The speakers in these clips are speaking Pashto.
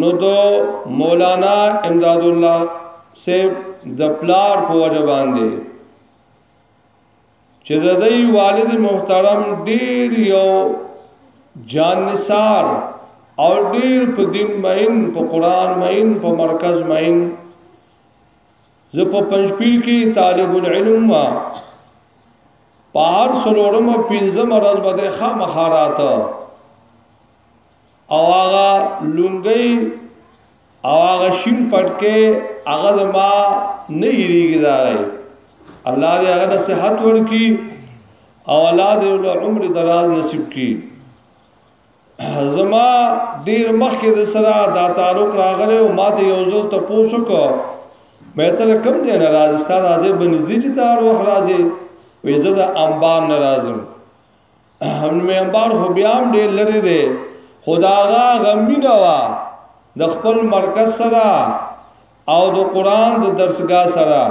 نو د مولانا امداد الله سیب د پلار په وجه باندې چې د دوی والد محترم ډیر یو جانثار او ډیر په دین مین په قران مین په مرکز مین زه په پنځپیر کې طالب العلم ما پار سلورم پنځم ورځ باندې خامخاراته او هغه لونګي او هغه شیم پټکه هغه زما نه یریږي دا غي الله دې هغه د صحت ورکی او الله دې له عمر دراز نصیب کی زما ډیر مخ کې د سره دا تعلق راغله او ما ته یو ځل ته پوسو کو مې ته کم دی نه راځي ستاره راځي بنځي چې تار وخت راځي وې زه د انبار ناراضم نو انبار خو بیا هم ډېر لري دی خدا غا غمینه وا د خپل مرکز سره او د قران د درسګا سره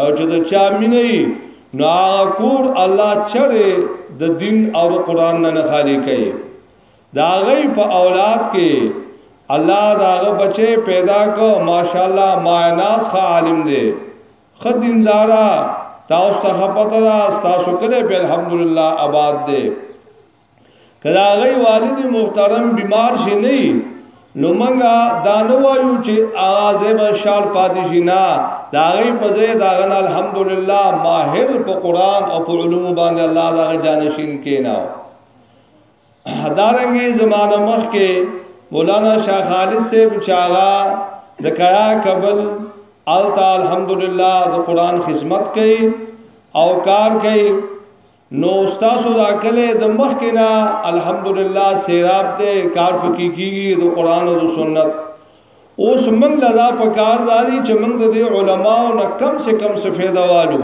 او چې د چا مینه نو هغه کور الله چره د دین او د قران نه خالی کوي دا غي په اولاد کې الله داغه بچي پیدا کو ماشاءالله مایناس خا عالم دی خدیندارا تاسو ته خپته ده تاسو کله په الحمدلله آباد ده کله غي والد محترم بیمار شي نه نو منګه دانو وایو چې اواز به شال پادشي نه دا غي په ځای دا غن الحمدلله ماهر په قران او په علوم باندې الله دا جانشین کینا دارنګي زمانه مخ کې مولانا شاه خالد سے بچاغا د کیا قبل التا الحمدلله د قران خدمت کوي او کار کوي نو استاد دا کله د مخ کې نه الحمدلله سیراب دې کار پکې کیږي د قران او د سنت اوس موږ لدا په کار داري چې موږ د علماو نه کم سے کم څه فایده والو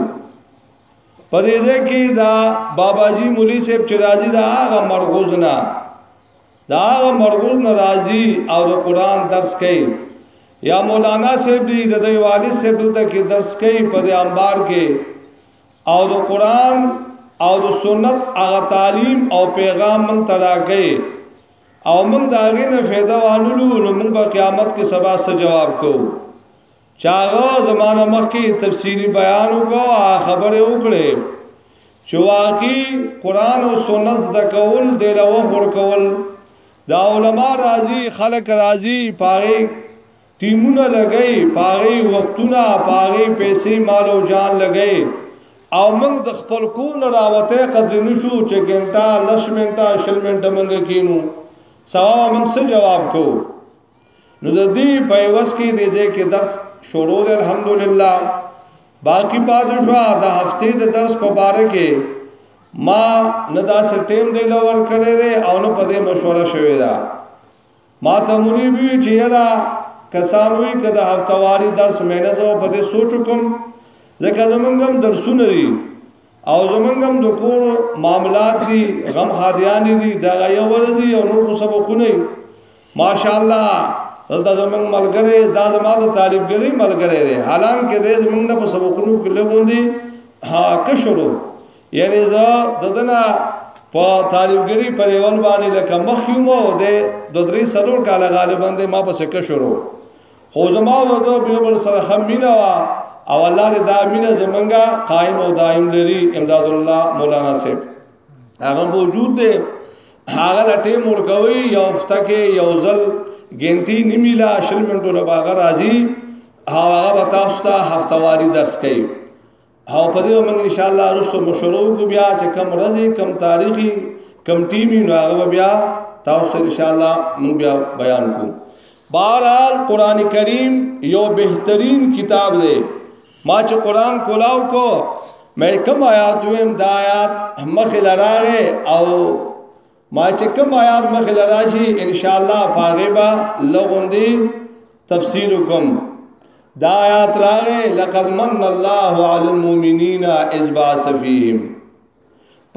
په دې ځای کې دا بابا جی مولوی صاحب چې راځي دا هغه مرغوز نه دا هغه مرغوز نه راځي او د قران درس کوي یا مولانا صاحب دی د دوی والد صاحب دلته کې درس کوي په دې انبار کې او د قران او د سنت هغه تعلیم او پیغام من ترا کوي او موږ دا غي نه فایده وانلو نو موږ په قیامت کې سبا سره جواب کوو چاغه زمانه مخکې تفسیری بیان وکړه خبره وکړه چې واقعي قران او سنت د کول د لوه ور کول دا علما راضي خلک راضي پاره ټیمونه لګئی پاره وختونه پاره پیسې مال او جان لګئی او موږ د خپل کور نه راوته قدر نشو چې ګنټا لش منټا شل منټا موږ کینو سوا موږ څه جواب کوو نو د دې په وس کې د دې کې درس شروع دی الحمدلله باقی پاتو شو د هفته د درس په باره کې ما نه دا سټیم دی لور کړی دی او نه په دې مشوره شوې ده ما ته مونږ وی چې یلا کسان وی کده هفتواری درس مینه زو په دې سوچ کوم ځکه زمونږم درسونه دي او زمونږم د کور معاملات دي غم خادیان دي دا یو ورځي او نور سبقونه ماشاءالله دلته زمونږ ملګری دا زما د طالب ګری ملګری دی حالان کې دې زمونږ نه په سبقونو کې لګوندي ها کښلو یعنی زه ددنه په طالب ګری په لیول باندې لکه مخ یو مو دې د درې سلور کاله غالبا دې ما په سکه شروع خو زما د دوه په بل سره خمینه وا او الله دې دا مینه زمونږه قائم او دائم لري امداد الله مولانا صاحب هغه موجود دی هغه لټې مور کوي یو هفته کې یو ځل ګنتی نیمه لا شل منټو نه باغ راځي هغه به تاسو ته هفتواري درس کوي او په دې موږ ان شاء الله رسو مشورو کو بیا چې کم ورځې کم تاریخي کم ټیمي نو هغه بیا تاسو ان شاء الله موږ بیا بیان کوو بہرحال قران کریم یو بهترین کتاب دی ما چې قران کولاو کو مې کوم آیات دویم د آیات مخ لراغه او ما چې کوم آیات مخ لراشي ان شاء الله پاغه با لغوندي تفصیل کوم دا آیات راغه لقد من الله علی المؤمنین اذ باث فیهم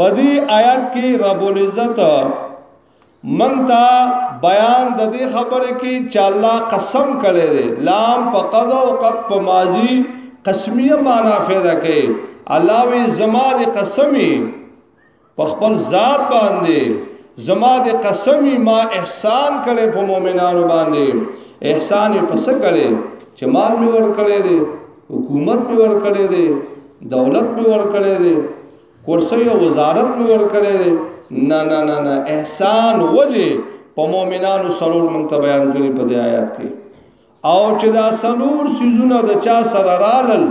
پدی آیات کې رب العزت من تا بیان د دې خبره کې چې الله قسم کړي دي لام په قضا او قد په ماضي قسمیه معنا پیدا کوي الله وی زما د قسمی په خپل ذات باندې زما د قسمی ما احسان کړي په مؤمنانو باندې احسان یې پس کړي چې مال می ور کړي دي حکومت می ور کړي دي دولت می ور کړي دي کرسی او وزارت مې ورکړی دی نه نه نه نه احسان وجه په مؤمنانو سرور مونږ ته بیان کړی په دې آیات کې او چې دا سلور سيزونه د چا سره رالل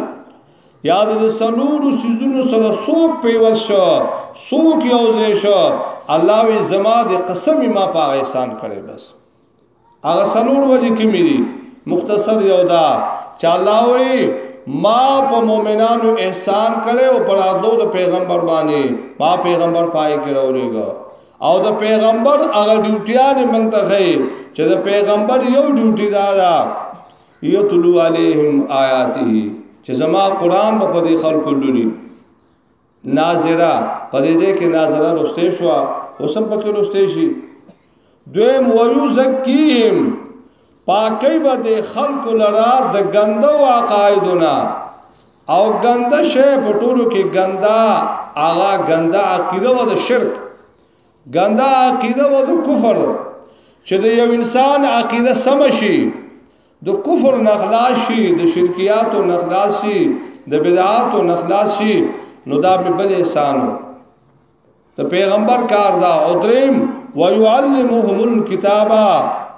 یا د سلور سيزونو سره سوق پیوس شو سوق یوځې شو الله وی زما د قسم ما په احسان کړی بس هغه سلور وجه کې مې دي مختصر یو دا چې الله وی ما په مؤمنانو احسان کړي او پر ازو د پیغمبر باندې ما پیغمبر پای کې راولېګا او د پیغمبر هغه ډیوټیان موږ ته غي چې د پیغمبر یو ډیوټي دا دا یتلو علیهم آیاته چې زما قران په دې خلکو لولي ناظره په دې ځای کې ناظره لوستې شو اوسم پکې لوستې شي دویم ویو زکیم پاکی به د خلکو لرا د ګندو عقایدونه او ګنده شی په ټولو کې ګندا اغا ګندا عقیده و د شرک ګندا عقیده و د کفر چې د یو انسان عقیده سم شي د کفر نخلاص شي د شرکیاتو نخلاص شي د بدعاتو نخلاص شي نو دا به بل احسان ته پیغمبر کار دا او دریم ويعلمهم الكتاب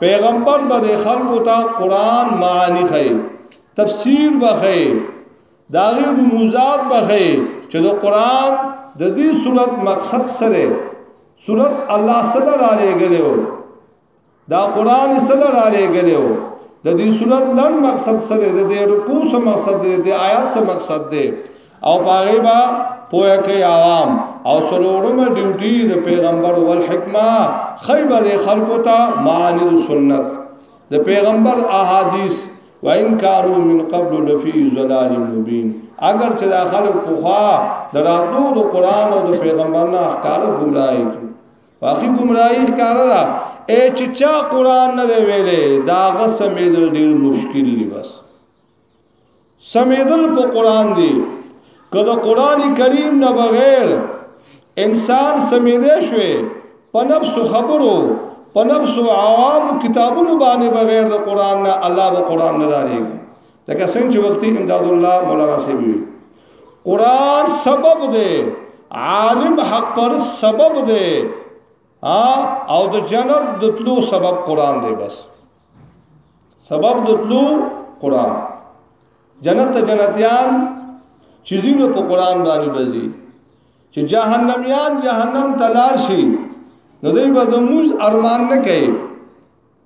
پیغمبر به خلکو ته قران معانی خي تفسیر بخي داغه رموزات بخي چې د قران د دې صورت مقصد سره صورت الله صلی الله علیه وسلم دا قران سره را لګلو د دې صورت لړ مقصد سره د دې رکوع سره مقصد دی د آیات سره مقصد دی او پاره با پوهه کوي عوام او سرورمه ډیوټي د پیغمبر ول حکمه خیبه د خلقو ته معنی سنت د پیغمبر احادیث وان کارو من قبل لفی ظلال مبین اگر چې دا خلق پوها دراتو د قران او د پیغمبر نه احکار ګمراهي واقعي گمراهي ښکاره ده اے چې چا قران نه دی ویلې دا غ سمیدل ډیر مشکل دی بس سمیدل په قران دی کله قران کریم نه بغیر انسان سمیدې شوی په نفس خبرو په نفس عوام کتابونو باندې بغیر د قران نه الله به قران نه داري لکه څنګه چې وختي امداد الله مولانا صاحب وی قران سبب دی عالم حق پر سبب دی او د جنت د تلو سبب قران دی بس سبب د تلو قران جنت ته جنتیان چې زینو په قران باندې بزي چې جهنميان جهنم تلار شي نو دوی به د موز ارمان نه کوي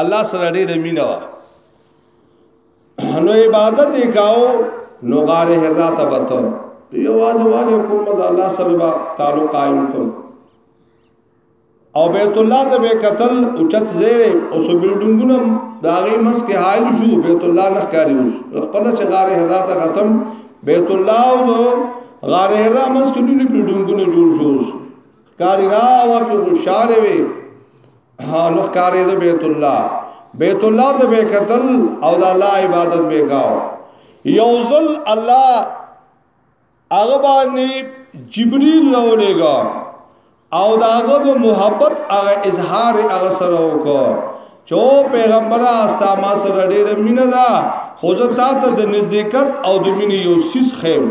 الله سره ډېر مینه وا نو عبادت یې کاو نو غار حرا ته وته یو واز واره کوم الله سره با تعلق قائم کوم او بیت الله ته به قتل اوچت زه او سو بلډینګونه داغي مس کې حائل شو بیت الله نه کاری اوس خپل چې غار حرا ته ختم بیت الله او غار حرا مس کې ډېر بلډینګونه جوړ شو کاری را او کې خوشاله وي نو کارې د بیت الله بیت الله ته به قتل او د الله عبادت به کاو یوزل الله هغه باندې جبريل لولېګا او داغه د محبت هغه اظهار هغه سره وکړ چو پیغمبر استا ما سره ډېر مینه ده خو زه تا ته د نزدېکت او د مینې یو سیس خیم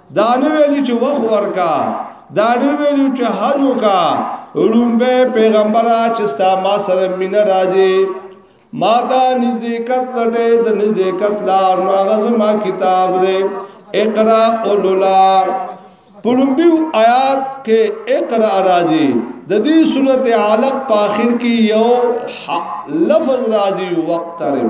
دا نه ویلي چې وخ ورکا دا نه ویلي چې حج وکا رومبه پیغمبره چې ستا ما سره مين راځي ما دا نزدېکت لټه د نزدېکت لار ما غزما کتاب دې اقرا اولولا پړمبیو آیات کې اقرا راځي د دې صورت علق په اخر کې یو لفظ راځي وقت ترم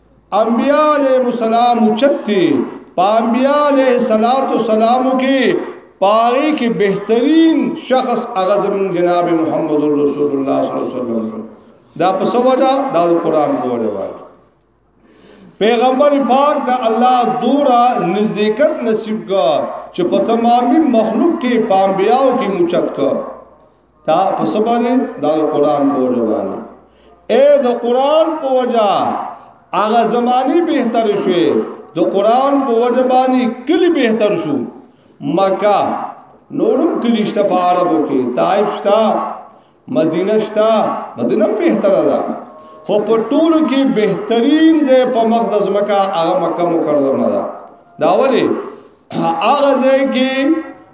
انبیاء علیہ السلام چتی پا انبیاء علیہ السلام کی پاگی کی بہترین شخص اغزم جناب محمد رسول اللہ صلی اللہ علیہ وسلم دا پس وجہ دا دا قرآن کو روایت پیغمبر پاک دا اللہ دورا نزدیکت نصیب کا چھ پا تمامی مخلوق کی پانبیاؤ کی مچت کا دا په سبانه دا قرآن په وجه باندې اے د قرآن په وجه هغه زمانی بهتر شوه د قرآن په وجه باندې کلی بهتر شو مکه نورم کلی شته په عربو کې طائف شته مدینه شته مدینه بهتر ده خو په ټولو کې بهترین ځای په مقدس مکه هغه مکه مکرمه ده دا ولی هغه ځای کې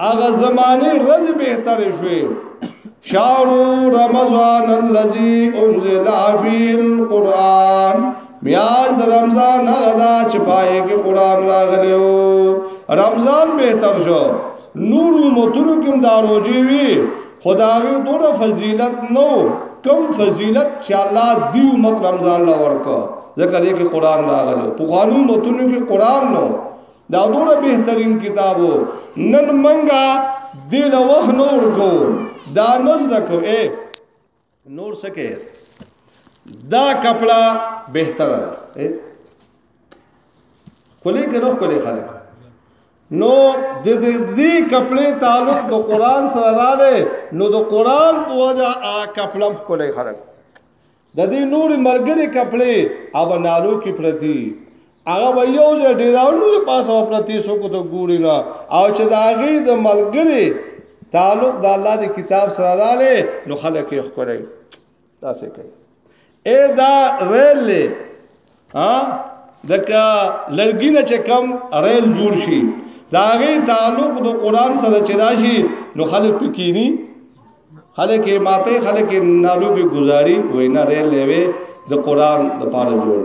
هغه زمانه رز بهتر شوي شهر رمضان الذي انزل فيه القران میاش د رمضان هغه دا چې پای کې قران راغلی او رمضان بهتر شو نور متونو کې دا روزي وي خدای دوره فضیلت نو کم فضیلت چې الله دی امت رمضان لا ورکو ځکه دې کې قران راغلی په قانون متونو کې قران نو دا دوره بهترین کتابو نن منګه دی له وخت نور کو دا نز دکو اے نور سکے دا کپڑا بهتره ده کولې کې نو کولې خلک نو د دې کپڑے تعلق د قران سره رااله نو د قران په وجه آ کپلم کولې خلک د دې نور مرګري کپړې او نالو کې پرتی هغه به یو ځای ډیراونو د پاسه او پرتی سو کو ته ګوري نه او چې دا غي د ملګری تعلق د الله د کتاب سره رااله نو خلک یې خوري دا څه کوي اے دا ریل ها دکا لرګی نه چې کم ریل جوړ شي دا غي تعلق د قران سره چې راشي نو خلک پکینی خلک یې ماته خلک یې نالو به گزاري وینا ریل لوي د قران د پاره جوړ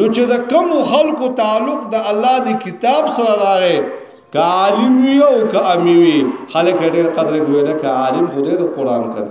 نو چې د کم خلکو تعلق د الله د کتاب سره راغی که عالم وي او که امي وي خلک ډېر قدر کوي لکه عالم خدای د قران کړي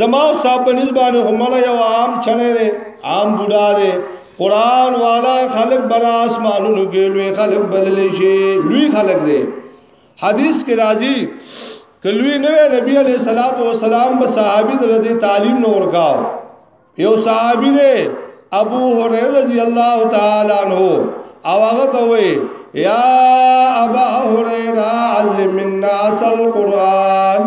زما او صاحب په نسبانه همړه یو عام چنه دی عام بوډا دی قران والا خلق برا اسمانونو کې لوی خلق بلل شي لوی خلق دی حدیث کې راځي کلوی نو نبی علیہ الصلات والسلام به صحابي درته تعلیم نو ورکاو یو صحابي دی ابو هريره رضی الله تعالی عنہ او هغه ته وی یا ابا هريره علم الناس القران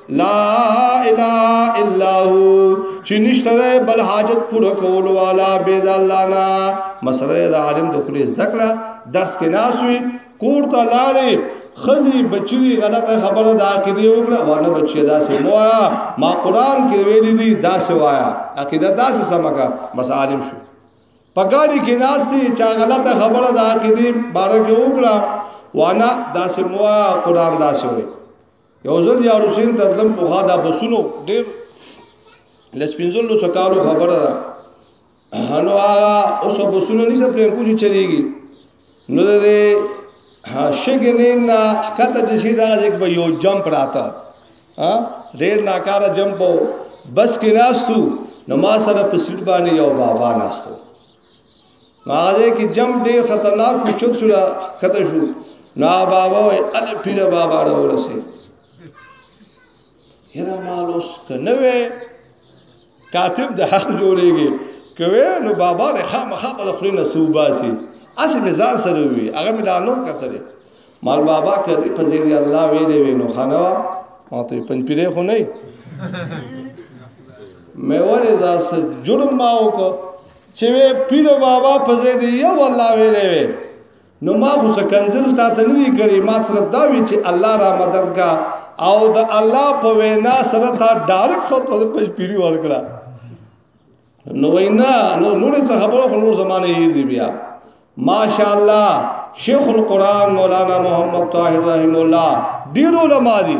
لا اله الا هو چې نشته بل حاجت پوره کول والا به د الله نه مسله د عالم د خلیص ذکر درس کې ناسوي کور ته لاړې خزي بچي غلطه خبره د عقیده وکړه ورنه بچي دا سه وایا ما قران کې ویل دي دا سه وایا عقیده دا سه سمګه بس عالم شو پګاړي کې ناشتي چا غلطه خبره د عقیده بارکه وکړه وانا دا سه وایا قران دا سه وایي یو ځل یا حسین ته تلم په خا دا بسونو ډېر لسپینځلو سکالو خبره ده نو هغه اوس بسونو نشته پرې کوشي چلیږي نو دې شګنین نه کته چې شي دا ځک به یو جمپ راته ها ډېر ناکاره جمپ بس کې ناستو نو ما سره په سیټ باندې یو بابا ناستو هغه کې جم ډیر خطرناک چوک شو خطر شو نا بابا وای ال پیر بابا را ورسه یدا مالوس کنه وې کاتب د حق جوړيږي کوي نو بابا د خامخا په خپل نسوباسي اسی مزان سره وي هغه مې دانو کتلې مال بابا کدی په زیر الله ویلې وینو خنوا ما ته پن پیره خو نه مې ولې دا څه جرم ما وکړ چې پیر بابا په زیر یو الله ویلې وی نو ما خو څه کنزل تا ته نه کړی ما صرف دا وی چې الله را مدد کا او د الله په وینا سره تا ډایرک فوت په پیری ورکړه نو وینا نو نور څه خبره خو نور زمانه یې دی بیا ماشاءالله شیخ القران مولانا محمد طاهر رحم الله ډیر علما دي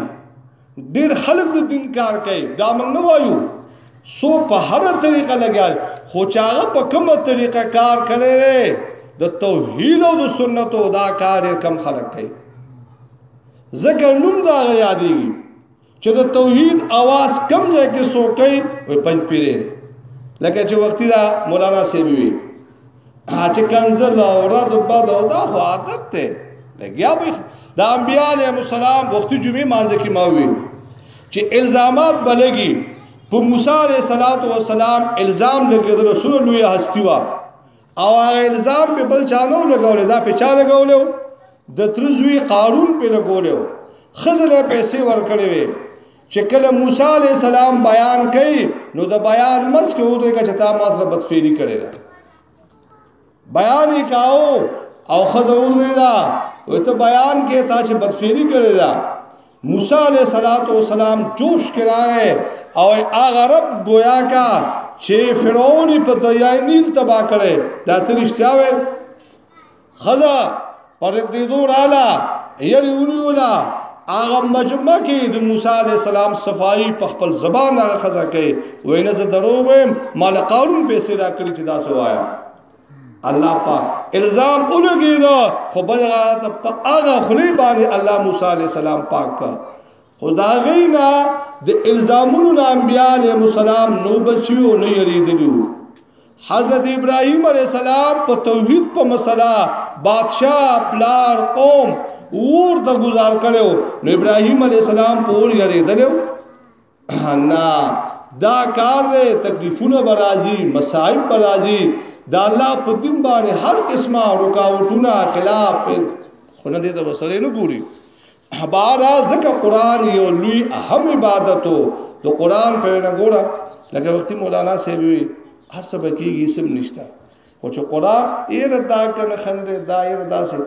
ډیر خلک د دین کار کوي دا موږ نه وایو سو په هر طریقه لګیال خو چاغه په کومه طریقه کار کړي د توحید او د سنت او دا کار کم خلک کوي ځکه نوم دا یادېږي چې د توحید आवाज کم ځای کې سوکې وي پنځ پیری لکه چې وختي دا مولانا سیبی وي چې کنزل او را د بد او دا خو عادت ته لګیا به د انبیاء علیهم السلام وختي جمعې مانځ کې ما وي چې الزامات بلګي په موسی علیه السلام الزام لګیدل رسول لوی هستی وا او هغه الزام په بل چانو لګولې دا په چا لګولې د ترزوی قارون په لګولې خزله پیسې ورکړې وي چې کله موسی علی السلام بیان کړي نو د بیان مس کې وته کې چې تا ما سره بدفعلی کړې ده بیان یې کاو او خزه ورې ده وته بیان کې تا چې بدفعلی کړې ده موسی علیہ الصلوۃ والسلام جوش کې راغی او هغه رب گویا کا چې فرعون په دریای نیل تبا کړي دا ترشتیا وې خزا پر دې دور اعلی یری ونیولا هغه مجمع کې د موسی علیہ السلام صفائی په خپل زبان هغه خزا کوي وینه زه دروغ ویم مال قارون پیسې را کړی چې دا سوایا الله پاک الزام اولګي دا خو بل د هغه خلی باندې الله موسی عليه السلام پاک کا خدا غینا د الزامونو نه انبیاء علیه السلام نو بچیو نه یریدلو حضرت ابراهیم علیه السلام په توحید په مسله بادشاہ پلار قوم اور ته گزار کړو نو ابراهیم علیه السلام په اور یریدلو نه دا کار دی تکلیفونه برازي مصائب برازي دا الله په دین باندې هر قسمه رکاوټونه خلاف خو نه دې ته وسره نه ګوري بارا زکه قران یو لوی اهم عبادتو د قران په نه ګوره لکه وختي مولانا صاحب وی هر څه بکیږي سم نشته او چې قران ایر دا کنه خندې دا ایر دا سه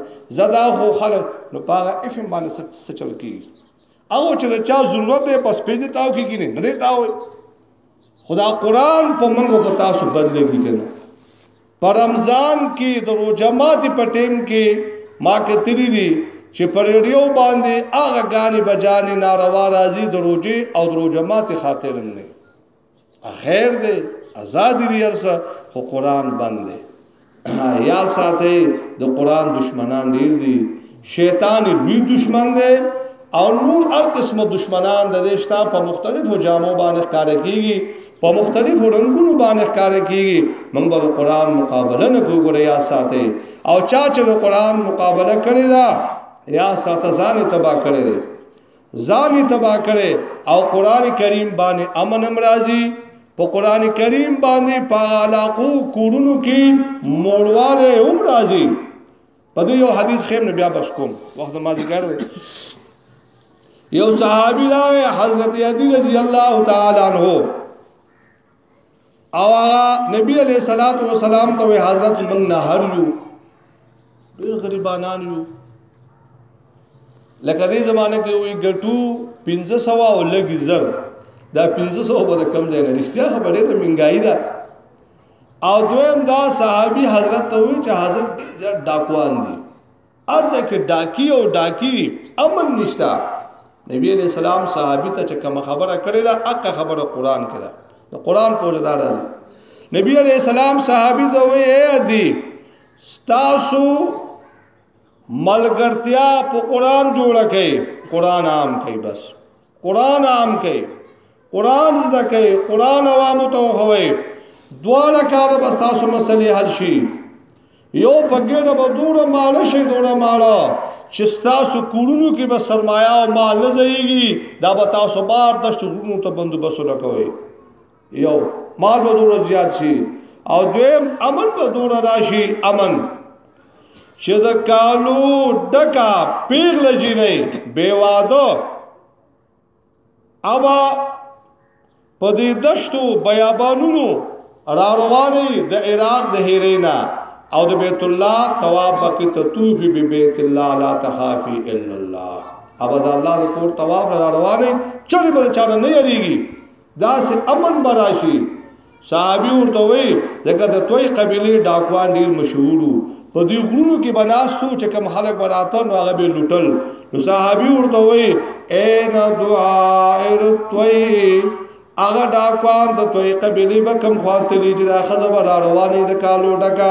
زدا خو خلک نو پاغه اف باندې سچل کی او چې د چا ضرورت دی بس پیژنې تاو کې کینې نه دی تاو خدا قرآن په منغو په تاسو بدلېږي که نه په رمضان کې د روژه ماتې په ټیم کې ما کتلی دي چې پر ریډیو باندې هغه غانې بجانې ناروا راځي د روژې او د روژه ماتې خاطر هم نه خیر دی آزاد دی ارسه خو قران باندې یا ساته د قران دشمنان ډیر دي شیطان لوی دشمن دی او نور هر قسم دشمنان د دې شتا په مختلفو جامو باندې ښکار کیږي په مختلفو رنگونو باندې ښکار کیږي موږ به قران مقابله نه کوو یا ساته او چا چې د قران مقابله کړی دا یا ساته ځان تبا کړی دی ځان تبا کړي او قران کریم باندې امن امراضي په قران کریم باندې پاغالاقو کورونو کې موړواله هم راځي په دې یو حدیث خیم نه بیا بس کوم وخت ما ذکر دی یو صحابي راغی حضرت علی رضی الله تعالی عنہ او هغه نبی علیہ الصلات والسلام ته حضرت من نهر یو ډیر غریبانان یو لکه دې زمانه کې وی ګټو 1500 او لګي زر دا 1500 به کم ځای نه رښتیا خبره ده منګای ده او دویم دا صحابي حضرت ته وی چې حضرت ډیر ډاکوان دي ارزه کې ډاکی او ډاکی امن نشتا نبی علیہ السلام صحابي ته چې کوم خبره کړې ده اقا خبره قران کې ده د قران پورې دا راځي نبی علیہ السلام صحابي ته وې دي ستاسو ملګرتیا په قران جوړه کړي قران عام کړي بس قران عام کوي قران زده کوي قران عوام ته خوي دواړه کار به تاسو مسلې حل شي یو پګړه به دوره مال شي دوره مال چې تاسو کورونو کې به سرمایا او مال نه ځایږي دا به تاسو بار د شغلونو ته بندوبست نه کوي یو مال به دومره زیات شي او دویم امن به دومره راشي امن چې د کالو ډکا پیغله جی نه بے واده او په دې دشتو بیابانونو را روانې د عراق د هیرینا او د بیت الله طواف کې تطوفي به بیت الله لا تخافي الا الله او دا الله د کور طواف را روانې چرې به چا نه یریږي دا سه امن براشي صحابي ورته وي دغه د توي قبيله ډاکوان ډیر مشهورو په دې غرونو کې بناستو چې کوم خلک براته نو هغه به لټل نو صحابي ورته وي اے نا دعا ار توي هغه ډاکوان د توي قبيله به کوم خواته لې چې دا خزه به رواني د کالو ډکا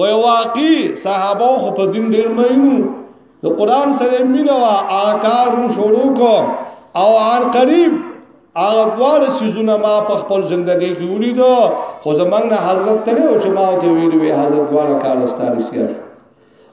وای واقعي صحابه خو په دین ډیر مینو نو قران سره مینه وا آکار مو شروع کو او ان قریب هغه ډول سيزونه ما په خپل ژوندۍ کې ولیدو خو زمنګ نه حضرت تلو چې ما ته ویلو حضرت والا کارستاني سیاسي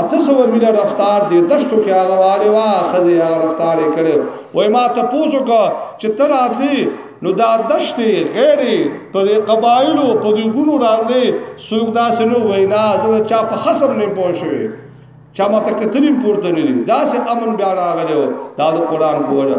اته سو میله رفتار دې دشتو کې هغه والي وا خزي هغه رفتار یې کړو وای ما ته پوسو کا چې تر اتلی نو دا دشتې غیر په دې قبایلو په دې غونو راځي سوق داسې نو وینا زره چا په خصم نه پوه شوی چا ما ته کتلیم پورته نه دي داسې امن بیا راغلی دا د قران کوله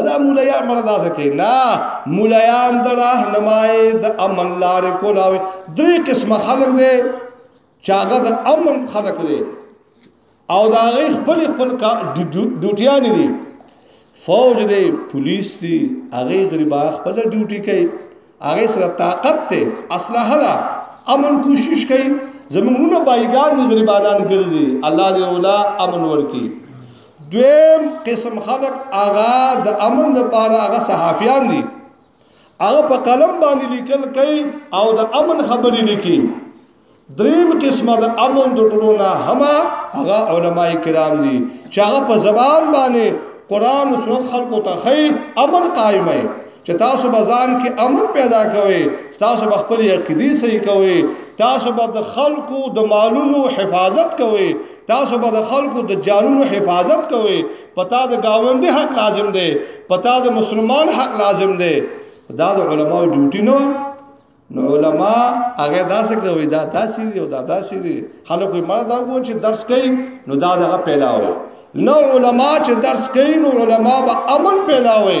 ادا مولایان مردا سکے نا مولایان د راهنمای د امن لار کولاوي درې قسمه خلق دي چاغه د امن خلق دي او دا غي خپل خپل کا ډیوټیان دي فوج دي پولیس دي هغه غریبا خپل ډیوټي کوي هغه سره طاقت ته اسلحه ده امن کوشش کوي زمونږونه بایګان غریبانان ګرځي الله دې ولا امن ورکي دویم قسم خلق هغه د امن لپاره هغه صحافیان دي هغه په قلم باندې لیکل کوي او د امن خبرې لیکي دریم قسمه د امن د ټولو نه هما هغه علما کرام دي چې هغه په زبان باندې قران او سنت خلقو ته خي امن قائمه چې تاسو بزان کې امن پیدا کوي تاسو به خپل عقیدې صحیح کوي تاسو به د خلکو د مالونو حفاظت کوي تاسو به د خلکو د جانونو حفاظت کوئ پتا د گاوندې حق لازم دی پتا د مسلمان حق لازم دی دا د علماو ډیوټي نو نو علما هغه داسې کوي دا تاسو یو دا تاسو خلکو یې مړه دا وو چې درس کوي نو دا دغه پیلاوي نو علما چې درس کوي نو علما به امن پیلاوي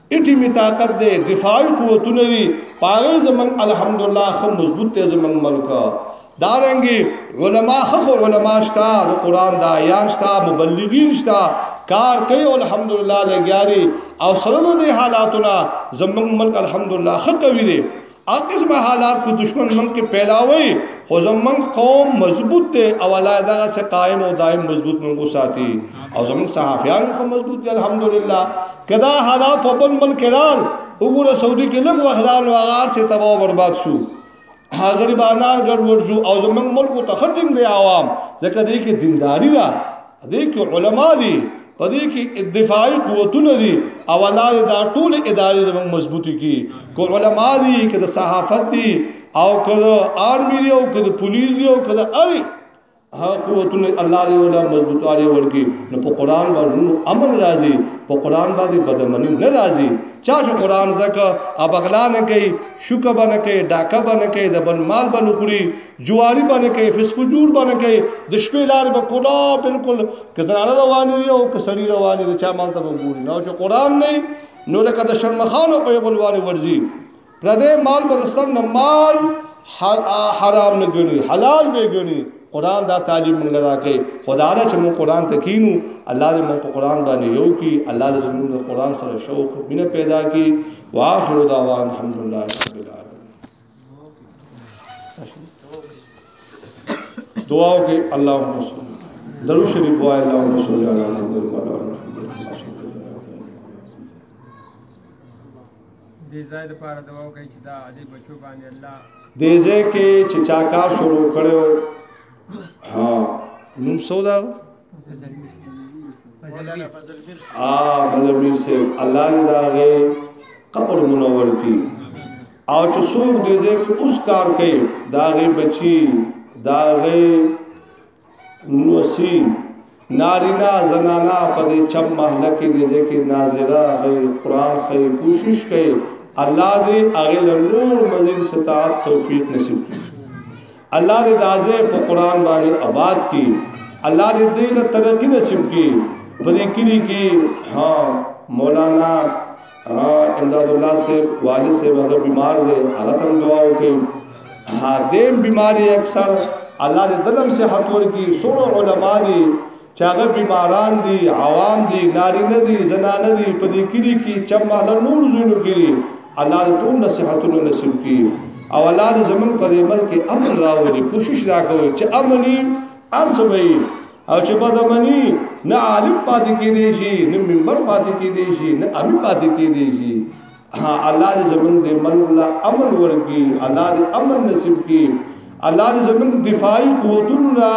اټیمی طاقت دی دفاعي قوتونه دي پاره زمون الحمدلله خو مضبوط دی زمون ملک دارنګي علما خو علما شتا د قران د آیان شتا مبلغین شتا کار کوي الحمدلله لګیاري او سره د حالاتنا زمون ملک الحمدلله خو کوي او قسم حالات کو دشمن من کې پیلاوي خو زمون قوم مضبوط دی او الله دغه سه قائم او دائم مضبوط مونږ ساتي او زمون صحافیان خو مضبوط دي الحمدلله کدا حالات په بل ملک لال وګوره سعودي کې لږ وخت لال وغار سه تباہ او برباد شو غریبانان ګډ ورجو او زمون ملک ته خټینګ دی عوام ځکه دې کې دینداری ده دې کې علما دي په دې کې دفاعي قوتونه دي او الله دا ټول ادارې زموږ مضبوطی کی کو علما دي که د صحافت دي او که آرمی دي او که د پولیس دي او که د اړي هغه قوتونه الله دې ولا مضبوطاري ورکی نو په قران باندې امن راځي په قران باندې بدمنی نه راځي چا شو قران زکه ابغلا نه کوي شوکه باندې کوي ډاکه باندې کوي د بل مال باندې خوري جواری باندې کوي فسفجور باندې کوي د شپې لار به کلا بالکل کزنانه رواني او کسړي رواني د چا مال ته وګوري نو چې قران نه نو لکه د شرمخانو په یو بلوالي ورزي پردې مال به سر نه مال حرام نه ګڼي حلال به ګڼي قران دا تعلیم موږ راکې خدا نه چې موږ قران ته کینو الله دې موږ قران باندې یو کی الله دې زموږ قران سره شوق مینه پیدا کی واخر دعوان الحمدلله دعا وکړئ اللهم صل درو شریف وای اللهم صل علی محمد وعلى آل دې ځای د پاره دعا وکړئ چې دا علي بچو باندې الله دې ځای کې چې چا کار شروع کړو ها نوم سودا آ بلبیر سے الله دې دا غي قبر منور کی او چې څوک دې ځای کې اوس کار کوي دا غي بچي دا غي نوسی نارینا زنانا په دې چم محله کې دې ځای کې ناظره غي قران خي کوشش کوي الله دې هغه له نور منزل ستات توفیق نصیب کړي الله دې دازه په قران باندې آباد کړي الله دې دې له ترقی نصیب کړي په دې کې ها مولانا امداد الله صاحب والد صاحب هغه بیمار دی هغه تم دعا وکړي ها دیم بیماری اکثر الله دې دلم صحت ورکړي سور علما دي چې هغه بیماران دي عوام دي ناری نه دي زنانه دي په دې کلی کې چماله نور زینو کې الله دې ټول نصيحتونه نصیب کړي او الله دې زمون په دې ملک امن راوړي کوشش دا کوي چې امني ارسوي او چې په زمانی نه عالم پاتې کې دی شي نه منبر پاتې کې دی شي نه امي پاتې کې دی شي الله دې زمون دې من الله امن ورکی الله دې امن نصیب کی الله دې زمون دفاعي قوتونه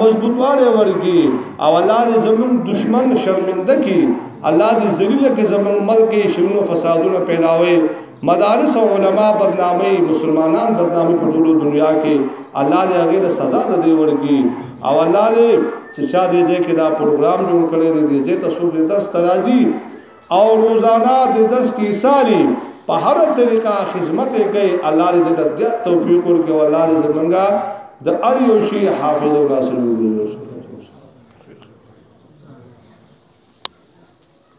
مضبوطواله ورکی او الله دې زمون دشمن شرمنده کی الله دې ذلیل کې زمون ملک شرونو فسادونو پیداوي مدارس او علما بدنامي مسلمانان بدنامي په ټولو دنیا کې الله دې هغه له سزا نه دی ورګي او الله دې چې چا دې ځای کې دا پروګرام جوړ کړی دی دې ځای ته څوک دې درس ترازی او روزانه دې درس کې ساري په هر طریقه خدمت یې کوي الله دې دې د توفیق ورکړي او الله دې زمونږه د ار یو شي حافظ او ناصر وګوري